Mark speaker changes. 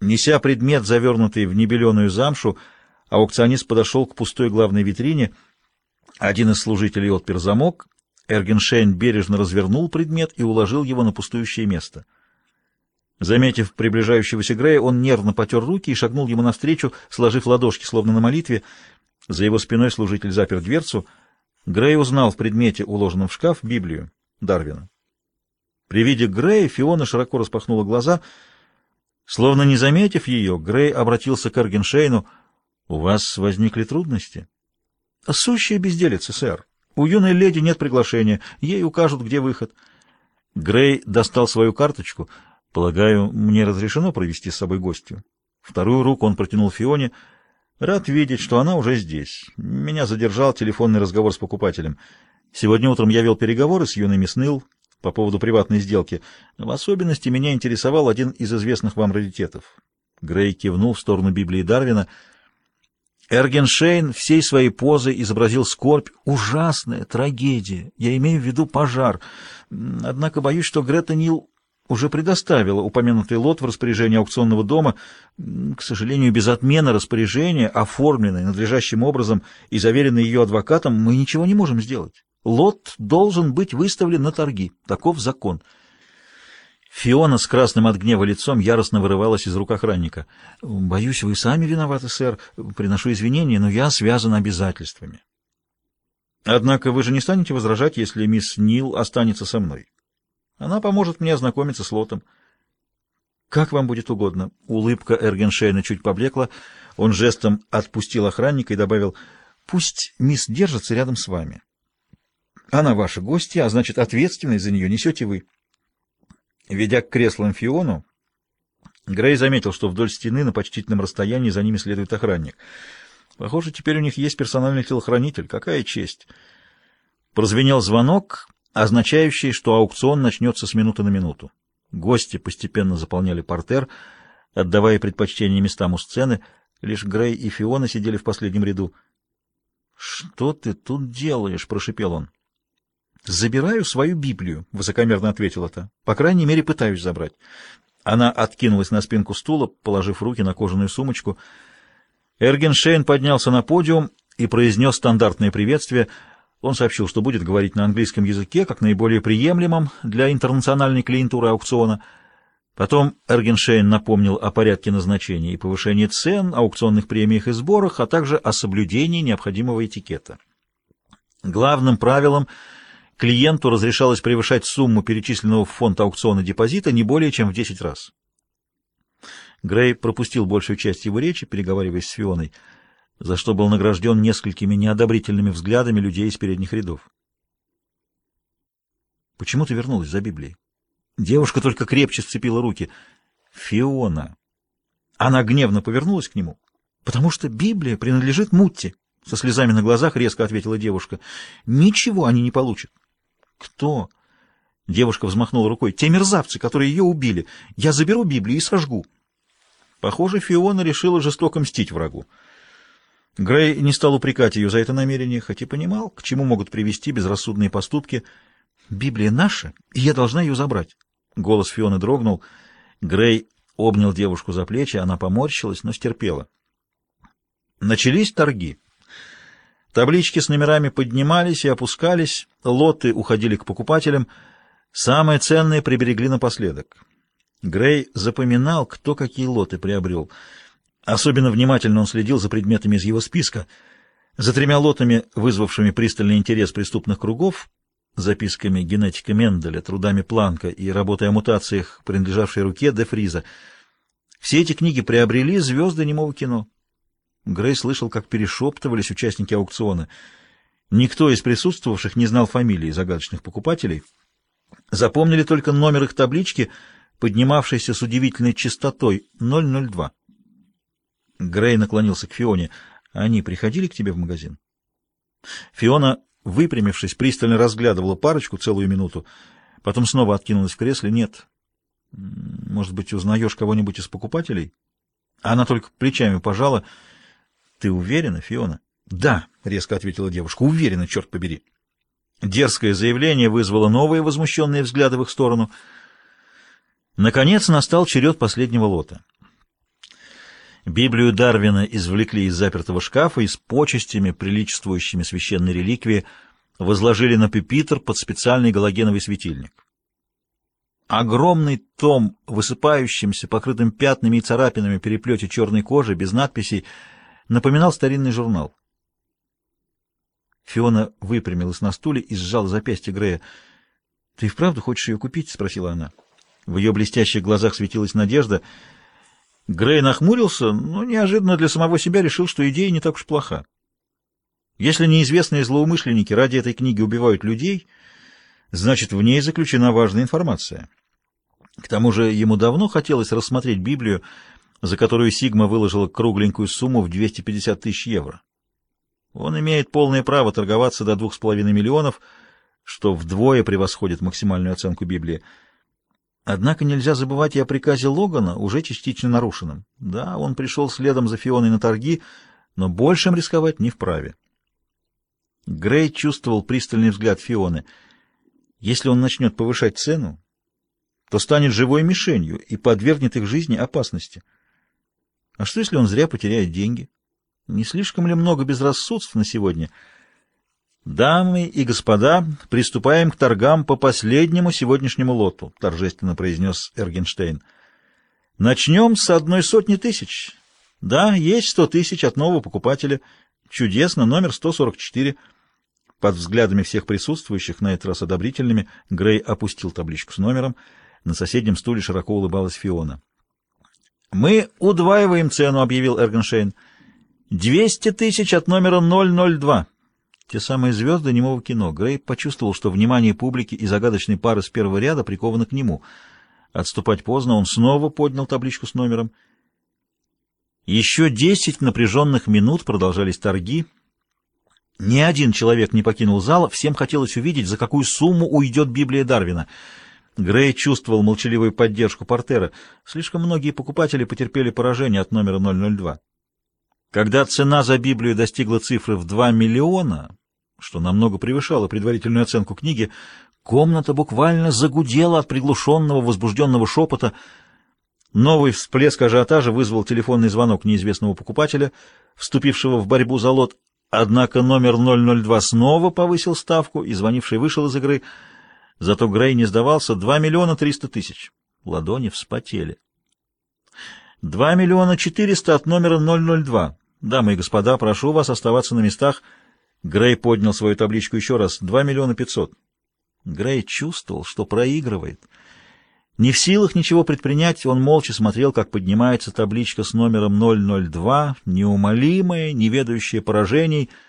Speaker 1: Неся предмет, завернутый в небеленую замшу, аукционист подошел к пустой главной витрине. Один из служителей отпер замок. Эргеншейн бережно развернул предмет и уложил его на пустующее место. Заметив приближающегося Грея, он нервно потер руки и шагнул ему навстречу, сложив ладошки, словно на молитве. За его спиной служитель запер дверцу. Грей узнал в предмете, уложенном в шкаф, Библию Дарвина. При виде Грея Фиона широко распахнула глаза — Словно не заметив ее, Грей обратился к Эргеншейну. — У вас возникли трудности? — Сущая безделица, сэр. У юной леди нет приглашения. Ей укажут, где выход. Грей достал свою карточку. Полагаю, мне разрешено провести с собой гостью. Вторую руку он протянул Фионе. Рад видеть, что она уже здесь. Меня задержал телефонный разговор с покупателем. Сегодня утром я вел переговоры с юной мисс Нил по поводу приватной сделки. В особенности меня интересовал один из известных вам раритетов. Грей кивнул в сторону Библии Дарвина. Эргеншейн всей своей позой изобразил скорбь. Ужасная трагедия. Я имею в виду пожар. Однако боюсь, что Грета Нил уже предоставила упомянутый лот в распоряжение аукционного дома. К сожалению, без отмены распоряжения, оформленной надлежащим образом и заверенной ее адвокатом, мы ничего не можем сделать. Лот должен быть выставлен на торги. Таков закон. Фиона с красным от гнева лицом яростно вырывалась из рук охранника. «Боюсь, вы сами виноваты, сэр. Приношу извинения, но я связан обязательствами». «Однако вы же не станете возражать, если мисс Нил останется со мной. Она поможет мне ознакомиться с лотом». «Как вам будет угодно». Улыбка Эргеншейна чуть поблекла. Он жестом отпустил охранника и добавил, «Пусть мисс держится рядом с вами». Она ваша гостья, а значит, ответственность за нее несете вы. Ведя к креслам Фиону, Грей заметил, что вдоль стены на почтительном расстоянии за ними следует охранник. Похоже, теперь у них есть персональный телохранитель. Какая честь! Прозвенел звонок, означающий, что аукцион начнется с минуты на минуту. Гости постепенно заполняли портер, отдавая предпочтение местам у сцены. Лишь Грей и Фиона сидели в последнем ряду. — Что ты тут делаешь? — прошипел он. «Забираю свою Библию», — высокомерно ответила та. «По крайней мере, пытаюсь забрать». Она откинулась на спинку стула, положив руки на кожаную сумочку. Эргеншейн поднялся на подиум и произнес стандартное приветствие. Он сообщил, что будет говорить на английском языке, как наиболее приемлемом для интернациональной клиентуры аукциона. Потом Эргеншейн напомнил о порядке назначения и повышении цен, аукционных премиях и сборах, а также о соблюдении необходимого этикета. Главным правилом — клиенту разрешалось превышать сумму перечисленного в фонд аукциона депозита не более чем в 10 раз. Грей пропустил большую часть его речи, переговариваясь с Фионой, за что был награжден несколькими неодобрительными взглядами людей из передних рядов. «Почему ты вернулась за Библией?» Девушка только крепче сцепила руки. «Фиона!» Она гневно повернулась к нему. «Потому что Библия принадлежит Мутте!» Со слезами на глазах резко ответила девушка. «Ничего они не получат. «Кто?» Девушка взмахнула рукой. «Те мерзавцы, которые ее убили. Я заберу Библию и сожгу». Похоже, Фиона решила жестоко мстить врагу. Грей не стал упрекать ее за это намерение, хоть и понимал, к чему могут привести безрассудные поступки. «Библия наша, и я должна ее забрать». Голос Фионы дрогнул. Грей обнял девушку за плечи, она поморщилась, но стерпела. Начались торги. Таблички с номерами поднимались и опускались, лоты уходили к покупателям, самое ценное приберегли напоследок. Грей запоминал, кто какие лоты приобрел. Особенно внимательно он следил за предметами из его списка. За тремя лотами, вызвавшими пристальный интерес преступных кругов, записками генетика Менделя, трудами Планка и работой о мутациях, принадлежавшей руке Де Фриза. Все эти книги приобрели звезды немого кино. Грей слышал, как перешептывались участники аукциона. Никто из присутствовавших не знал фамилии загадочных покупателей. Запомнили только номер их таблички, поднимавшейся с удивительной частотой 002. Грей наклонился к Фионе. «Они приходили к тебе в магазин?» Фиона, выпрямившись, пристально разглядывала парочку целую минуту, потом снова откинулась в кресле. «Нет. Может быть, узнаешь кого-нибудь из покупателей?» Она только плечами пожала — ты уверена, Фиона? Да, резко ответила девушка. Уверена, черт побери. Дерзкое заявление вызвало новые возмущенные взгляды в их сторону. Наконец настал черед последнего лота. Библию Дарвина извлекли из запертого шкафа и с почестями, приличествующими священной реликвии, возложили на пепитр под специальный галогеновый светильник. Огромный том, высыпающимся, покрытым пятнами и царапинами переплете черной кожи, без надписей, напоминал старинный журнал. Фиона выпрямилась на стуле и сжала запястье Грея. — Ты вправду хочешь ее купить? — спросила она. В ее блестящих глазах светилась надежда — Грей нахмурился, но неожиданно для самого себя решил, что идея не так уж плоха. Если неизвестные злоумышленники ради этой книги убивают людей, значит, в ней заключена важная информация. К тому же ему давно хотелось рассмотреть Библию, за которую Сигма выложила кругленькую сумму в 250 тысяч евро. Он имеет полное право торговаться до 2,5 миллионов, что вдвое превосходит максимальную оценку Библии. Однако нельзя забывать и о приказе Логана, уже частично нарушенном. Да, он пришел следом за Фионой на торги, но большим рисковать не вправе. Грей чувствовал пристальный взгляд Фионы. Если он начнет повышать цену, то станет живой мишенью и подвергнет их жизни опасности. А что, если он зря потеряет деньги? Не слишком ли много безрассудств на сегодня — «Дамы и господа, приступаем к торгам по последнему сегодняшнему лоту», — торжественно произнес Эргенштейн. «Начнем с одной сотни тысяч. Да, есть сто тысяч от нового покупателя. Чудесно, номер 144». Под взглядами всех присутствующих, на этот раз одобрительными, Грей опустил табличку с номером. На соседнем стуле широко улыбалась Фиона. «Мы удваиваем цену», — объявил Эргенштейн. «Двести тысяч от номера 002». Те самые звезды немого кино. Грей почувствовал, что внимание публики и загадочной пары с первого ряда приковано к нему. Отступать поздно, он снова поднял табличку с номером. Еще десять напряженных минут продолжались торги. Ни один человек не покинул зала, всем хотелось увидеть, за какую сумму уйдет Библия Дарвина. Грей чувствовал молчаливую поддержку Портера. Слишком многие покупатели потерпели поражение от номера 002. Когда цена за Библию достигла цифры в 2 миллиона, что намного превышало предварительную оценку книги, комната буквально загудела от приглушенного возбужденного шепота. Новый всплеск ажиотажа вызвал телефонный звонок неизвестного покупателя, вступившего в борьбу за лот, однако номер 002 снова повысил ставку, и звонивший вышел из игры. Зато Грей не сдавался 2 миллиона 300 тысяч. Ладони вспотели. Два миллиона четыреста от номера 002. Дамы и господа, прошу вас оставаться на местах. Грей поднял свою табличку еще раз. Два миллиона пятьсот. Грей чувствовал, что проигрывает. Не в силах ничего предпринять, он молча смотрел, как поднимается табличка с номером 002, неумолимая, не ведающая поражений —